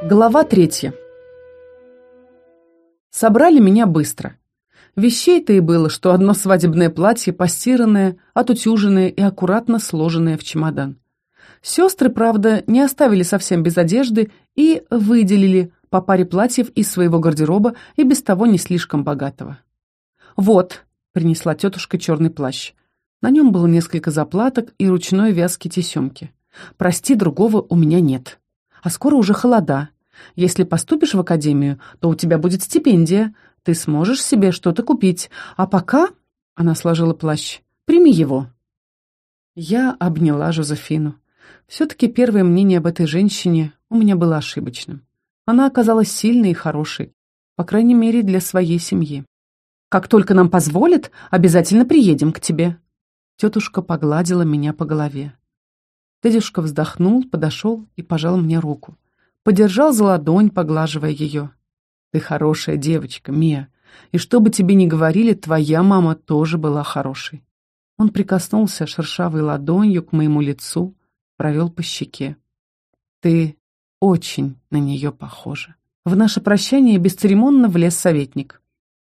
Глава третья. Собрали меня быстро. Вещей-то и было, что одно свадебное платье, постиранное, отутюженное и аккуратно сложенное в чемодан. Сестры, правда, не оставили совсем без одежды и выделили по паре платьев из своего гардероба и без того не слишком богатого. «Вот», — принесла тетушка черный плащ. На нем было несколько заплаток и ручной вязки тесемки. «Прости, другого у меня нет». А скоро уже холода. Если поступишь в академию, то у тебя будет стипендия. Ты сможешь себе что-то купить. А пока...» Она сложила плащ. «Прими его». Я обняла Жозефину. Все-таки первое мнение об этой женщине у меня было ошибочным. Она оказалась сильной и хорошей, по крайней мере, для своей семьи. «Как только нам позволят, обязательно приедем к тебе». Тетушка погладила меня по голове. Дядюшка вздохнул, подошел и пожал мне руку. Подержал за ладонь, поглаживая ее. «Ты хорошая девочка, Мия, и что бы тебе ни говорили, твоя мама тоже была хорошей». Он прикоснулся шершавой ладонью к моему лицу, провел по щеке. «Ты очень на нее похожа». В наше прощание бесцеремонно влез советник.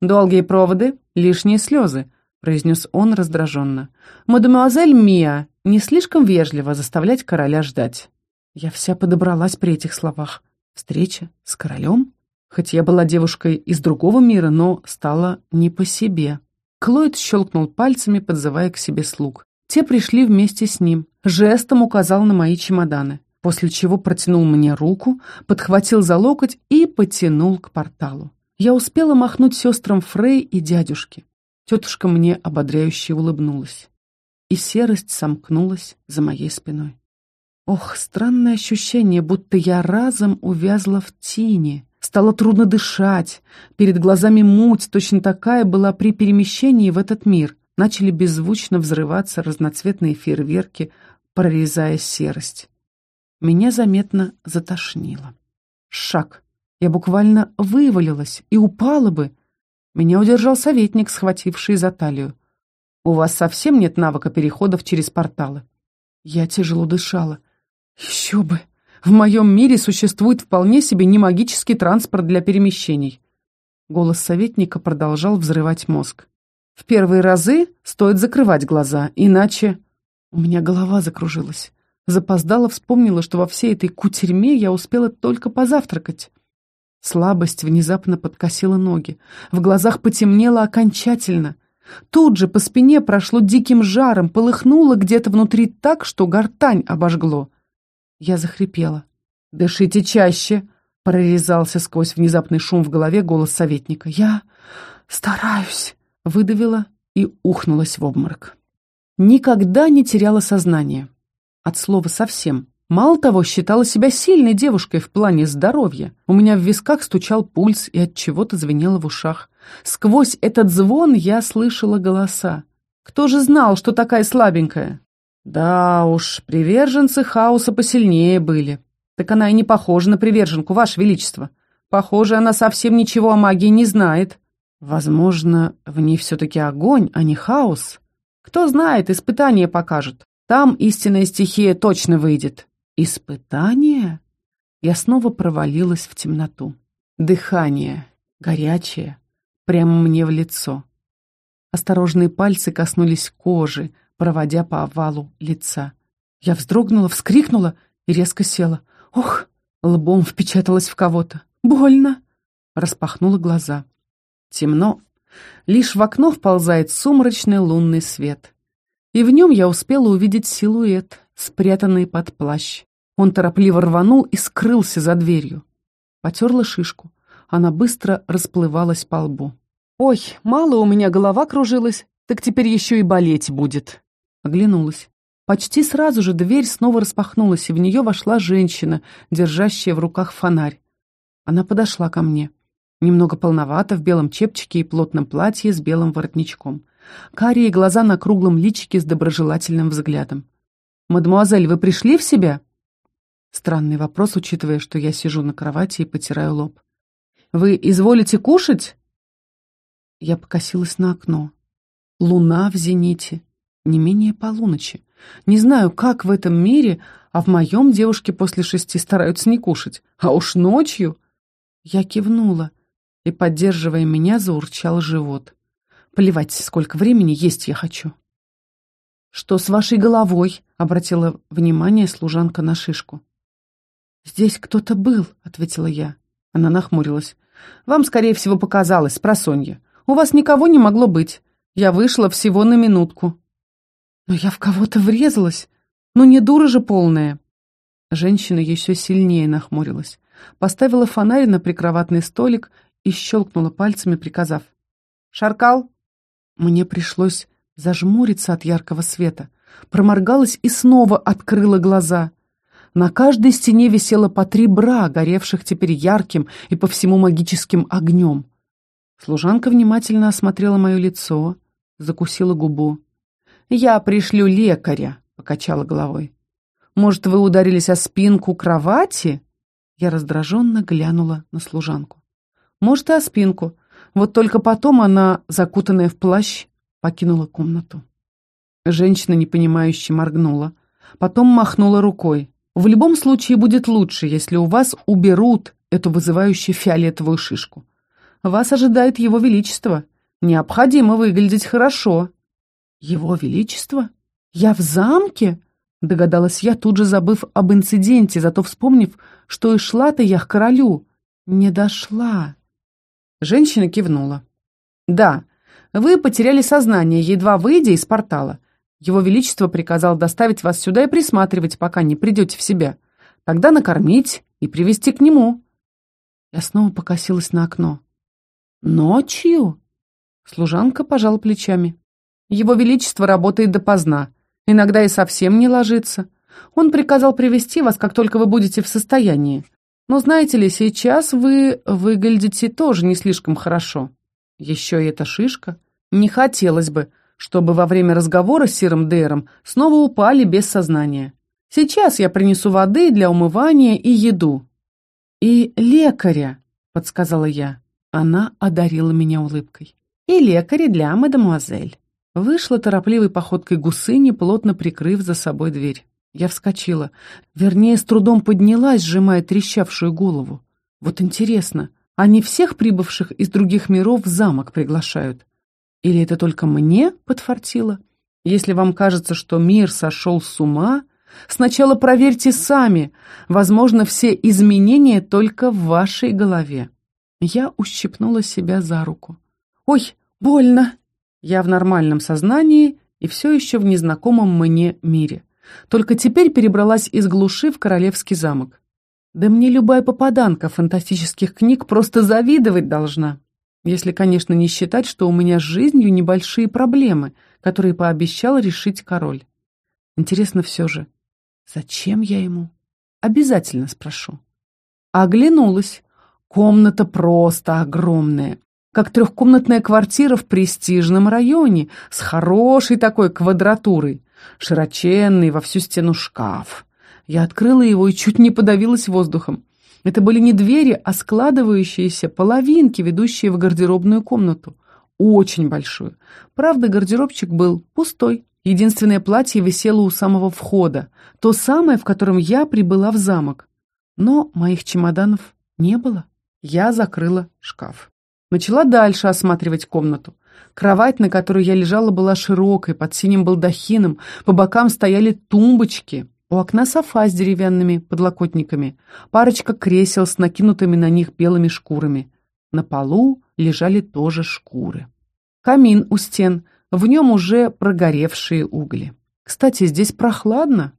«Долгие проводы, лишние слезы», — произнес он раздраженно. «Мадемуазель Мия, не слишком вежливо заставлять короля ждать. Я вся подобралась при этих словах. Встреча с королем? Хоть я была девушкой из другого мира, но стала не по себе. Клойд щелкнул пальцами, подзывая к себе слуг. Те пришли вместе с ним. Жестом указал на мои чемоданы, после чего протянул мне руку, подхватил за локоть и потянул к порталу. Я успела махнуть сестрам Фрей и дядюшке. Тетушка мне ободряюще улыбнулась и серость сомкнулась за моей спиной. Ох, странное ощущение, будто я разом увязла в тени. Стало трудно дышать. Перед глазами муть, точно такая была при перемещении в этот мир. Начали беззвучно взрываться разноцветные фейерверки, прорезая серость. Меня заметно затошнило. Шаг. Я буквально вывалилась и упала бы. Меня удержал советник, схвативший за талию. У вас совсем нет навыка переходов через порталы?» Я тяжело дышала. «Еще бы! В моем мире существует вполне себе не магический транспорт для перемещений». Голос советника продолжал взрывать мозг. «В первые разы стоит закрывать глаза, иначе...» У меня голова закружилась. Запоздала, вспомнила, что во всей этой кутерьме я успела только позавтракать. Слабость внезапно подкосила ноги. В глазах потемнело окончательно. Тут же по спине прошло диким жаром, полыхнуло где-то внутри так, что гортань обожгло. Я захрипела. «Дышите чаще!» — прорезался сквозь внезапный шум в голове голос советника. «Я стараюсь!» — выдавила и ухнулась в обморок. Никогда не теряла сознание. От слова совсем. Мало того, считала себя сильной девушкой в плане здоровья. У меня в висках стучал пульс и от чего-то звенело в ушах. Сквозь этот звон я слышала голоса. Кто же знал, что такая слабенькая? Да уж, приверженцы хаоса посильнее были. Так она и не похожа на приверженку, Ваше Величество. Похоже, она совсем ничего о магии не знает. Возможно, в ней все-таки огонь, а не хаос. Кто знает, испытание покажет. Там истинная стихия точно выйдет. Испытание? Я снова провалилась в темноту. Дыхание, горячее, прямо мне в лицо. Осторожные пальцы коснулись кожи, проводя по овалу лица. Я вздрогнула, вскрикнула и резко села. «Ох!» — лбом впечаталась в кого-то. «Больно!» — распахнула глаза. Темно. Лишь в окно вползает сумрачный лунный свет. И в нем я успела увидеть силуэт, спрятанный под плащ. Он торопливо рванул и скрылся за дверью. Потерла шишку. Она быстро расплывалась по лбу. «Ой, мало у меня голова кружилась, так теперь еще и болеть будет». Оглянулась. Почти сразу же дверь снова распахнулась, и в нее вошла женщина, держащая в руках фонарь. Она подошла ко мне. Немного полновато, в белом чепчике и плотном платье с белым воротничком. Карие глаза на круглом личике с доброжелательным взглядом. «Мадемуазель, вы пришли в себя?» Странный вопрос, учитывая, что я сижу на кровати и потираю лоб. «Вы изволите кушать?» Я покосилась на окно. Луна в зените. Не менее полуночи. Не знаю, как в этом мире, а в моем девушки после шести стараются не кушать. А уж ночью... Я кивнула, и, поддерживая меня, заурчал живот. Плевать, сколько времени есть я хочу. «Что с вашей головой?» — обратила внимание служанка на шишку. «Здесь кто-то был», — ответила я. Она нахмурилась. «Вам, скорее всего, показалось, просонья. У вас никого не могло быть. Я вышла всего на минутку». «Но я в кого-то врезалась. Ну не дура же полная». Женщина еще сильнее нахмурилась. Поставила фонарь на прикроватный столик и щелкнула пальцами, приказав. «Шаркал?» Мне пришлось зажмуриться от яркого света. Проморгалась и снова открыла глаза. На каждой стене висело по три бра, горевших теперь ярким и по всему магическим огнем. Служанка внимательно осмотрела мое лицо, закусила губу. «Я пришлю лекаря», — покачала головой. «Может, вы ударились о спинку кровати?» Я раздраженно глянула на служанку. «Может, и о спинку. Вот только потом она, закутанная в плащ, покинула комнату». Женщина, непонимающе, моргнула. Потом махнула рукой. В любом случае будет лучше, если у вас уберут эту вызывающую фиолетовую шишку. Вас ожидает его величество. Необходимо выглядеть хорошо. Его величество? Я в замке? Догадалась я, тут же забыв об инциденте, зато вспомнив, что и шла-то я к королю. Не дошла. Женщина кивнула. Да, вы потеряли сознание, едва выйдя из портала. Его Величество приказал доставить вас сюда и присматривать, пока не придете в себя. Тогда накормить и привести к нему». Я снова покосилась на окно. «Ночью?» Служанка пожала плечами. «Его Величество работает допоздна. Иногда и совсем не ложится. Он приказал привести вас, как только вы будете в состоянии. Но знаете ли, сейчас вы выглядите тоже не слишком хорошо. Еще и эта шишка. Не хотелось бы, чтобы во время разговора с Сиром Дейром снова упали без сознания. Сейчас я принесу воды для умывания и еду. И лекаря, подсказала я. Она одарила меня улыбкой. И лекаря для мадемуазель. Вышла торопливой походкой гусыни, плотно прикрыв за собой дверь. Я вскочила. Вернее, с трудом поднялась, сжимая трещавшую голову. Вот интересно, они всех прибывших из других миров в замок приглашают? Или это только мне подфартило? Если вам кажется, что мир сошел с ума, сначала проверьте сами. Возможно, все изменения только в вашей голове. Я ущипнула себя за руку. «Ой, больно!» Я в нормальном сознании и все еще в незнакомом мне мире. Только теперь перебралась из глуши в королевский замок. Да мне любая попаданка фантастических книг просто завидовать должна. Если, конечно, не считать, что у меня с жизнью небольшие проблемы, которые пообещал решить король. Интересно все же, зачем я ему? Обязательно спрошу. Оглянулась. Комната просто огромная, как трехкомнатная квартира в престижном районе, с хорошей такой квадратурой, широченный во всю стену шкаф. Я открыла его и чуть не подавилась воздухом. Это были не двери, а складывающиеся половинки, ведущие в гардеробную комнату. Очень большую. Правда, гардеробчик был пустой. Единственное платье висело у самого входа. То самое, в котором я прибыла в замок. Но моих чемоданов не было. Я закрыла шкаф. Начала дальше осматривать комнату. Кровать, на которой я лежала, была широкой, под синим балдахином, по бокам стояли тумбочки, у окна софа с деревянными подлокотниками, парочка кресел с накинутыми на них белыми шкурами. На полу лежали тоже шкуры. Камин у стен, в нем уже прогоревшие угли. Кстати, здесь прохладно.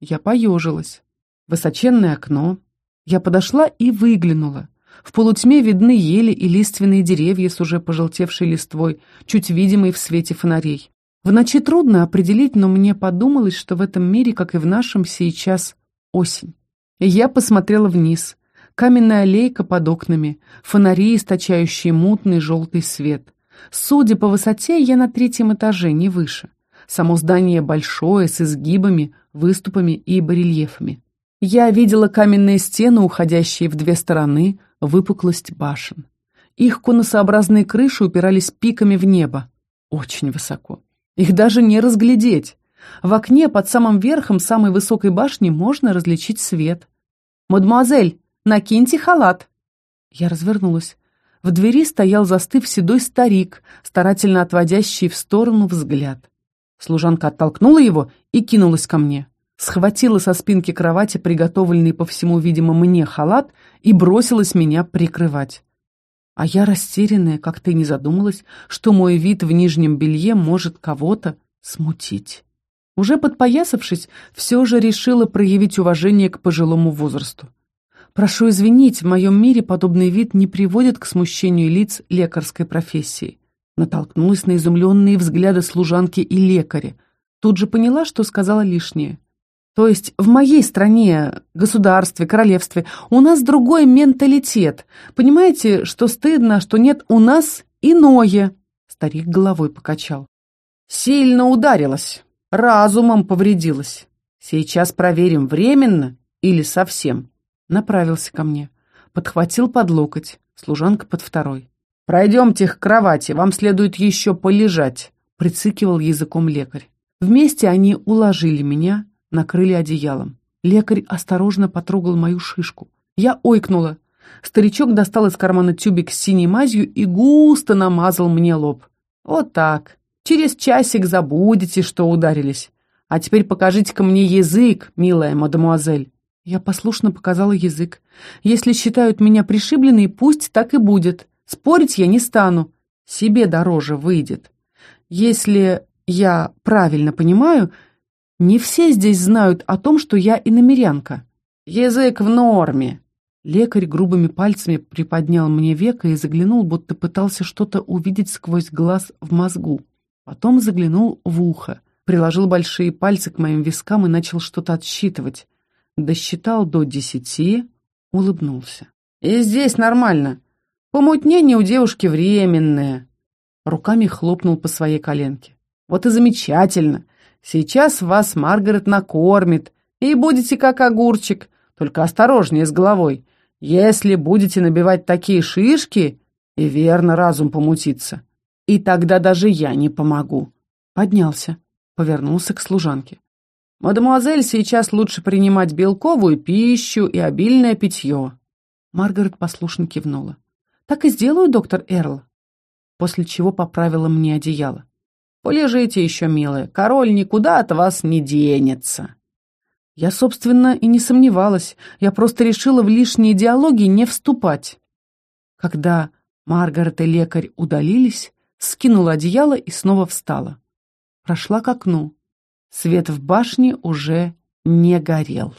Я поежилась. Высоченное окно. Я подошла и выглянула. В полутьме видны ели и лиственные деревья с уже пожелтевшей листвой, чуть видимые в свете фонарей. В ночи трудно определить, но мне подумалось, что в этом мире, как и в нашем, сейчас осень. Я посмотрела вниз. Каменная аллейка под окнами, фонари, источающие мутный желтый свет. Судя по высоте, я на третьем этаже, не выше. Само здание большое, с изгибами, выступами и барельефами. Я видела каменные стены, уходящие в две стороны, выпуклость башен. Их конусообразные крыши упирались пиками в небо. Очень высоко. Их даже не разглядеть. В окне под самым верхом самой высокой башни можно различить свет. «Мадемуазель, накиньте халат!» Я развернулась. В двери стоял застыв седой старик, старательно отводящий в сторону взгляд. Служанка оттолкнула его и кинулась ко мне. Схватила со спинки кровати приготовленный по всему, видимо, мне халат и бросилась меня прикрывать. А я растерянная, как ты не задумалась, что мой вид в нижнем белье может кого-то смутить. Уже подпоясавшись, все же решила проявить уважение к пожилому возрасту. Прошу извинить, в моем мире подобный вид не приводит к смущению лиц лекарской профессии. Натолкнулась на изумленные взгляды служанки и лекаря. Тут же поняла, что сказала лишнее. То есть в моей стране, государстве, королевстве у нас другой менталитет. Понимаете, что стыдно, что нет у нас иное?» Старик головой покачал. «Сильно ударилась, разумом повредилась. Сейчас проверим, временно или совсем». Направился ко мне. Подхватил под локоть, служанка под второй. «Пройдемте к кровати, вам следует еще полежать», прицикивал языком лекарь. Вместе они уложили меня, накрыли одеялом. Лекарь осторожно потрогал мою шишку. Я ойкнула. Старичок достал из кармана тюбик с синей мазью и густо намазал мне лоб. Вот так. Через часик забудете, что ударились. А теперь покажите-ка мне язык, милая мадемуазель. Я послушно показала язык. Если считают меня пришибленной, пусть так и будет. Спорить я не стану. Себе дороже выйдет. Если я правильно понимаю, не все здесь знают о том, что я иномерянка. Язык в норме. Лекарь грубыми пальцами приподнял мне веко и заглянул, будто пытался что-то увидеть сквозь глаз в мозгу. Потом заглянул в ухо, приложил большие пальцы к моим вискам и начал что-то отсчитывать. Досчитал до десяти, улыбнулся. «И здесь нормально. Помутнение у девушки временное». Руками хлопнул по своей коленке. «Вот и замечательно. Сейчас вас Маргарет накормит, и будете как огурчик, только осторожнее с головой. Если будете набивать такие шишки, и верно разум помутится. И тогда даже я не помогу. Поднялся, повернулся к служанке. «Мадемуазель, сейчас лучше принимать белковую пищу и обильное питье». Маргарет послушно кивнула. «Так и сделаю, доктор Эрл». После чего поправила мне одеяло. Полежите еще, милая, король никуда от вас не денется. Я, собственно, и не сомневалась. Я просто решила в лишние диалоги не вступать. Когда Маргарет и лекарь удалились, скинула одеяло и снова встала. Прошла к окну. Свет в башне уже не горел.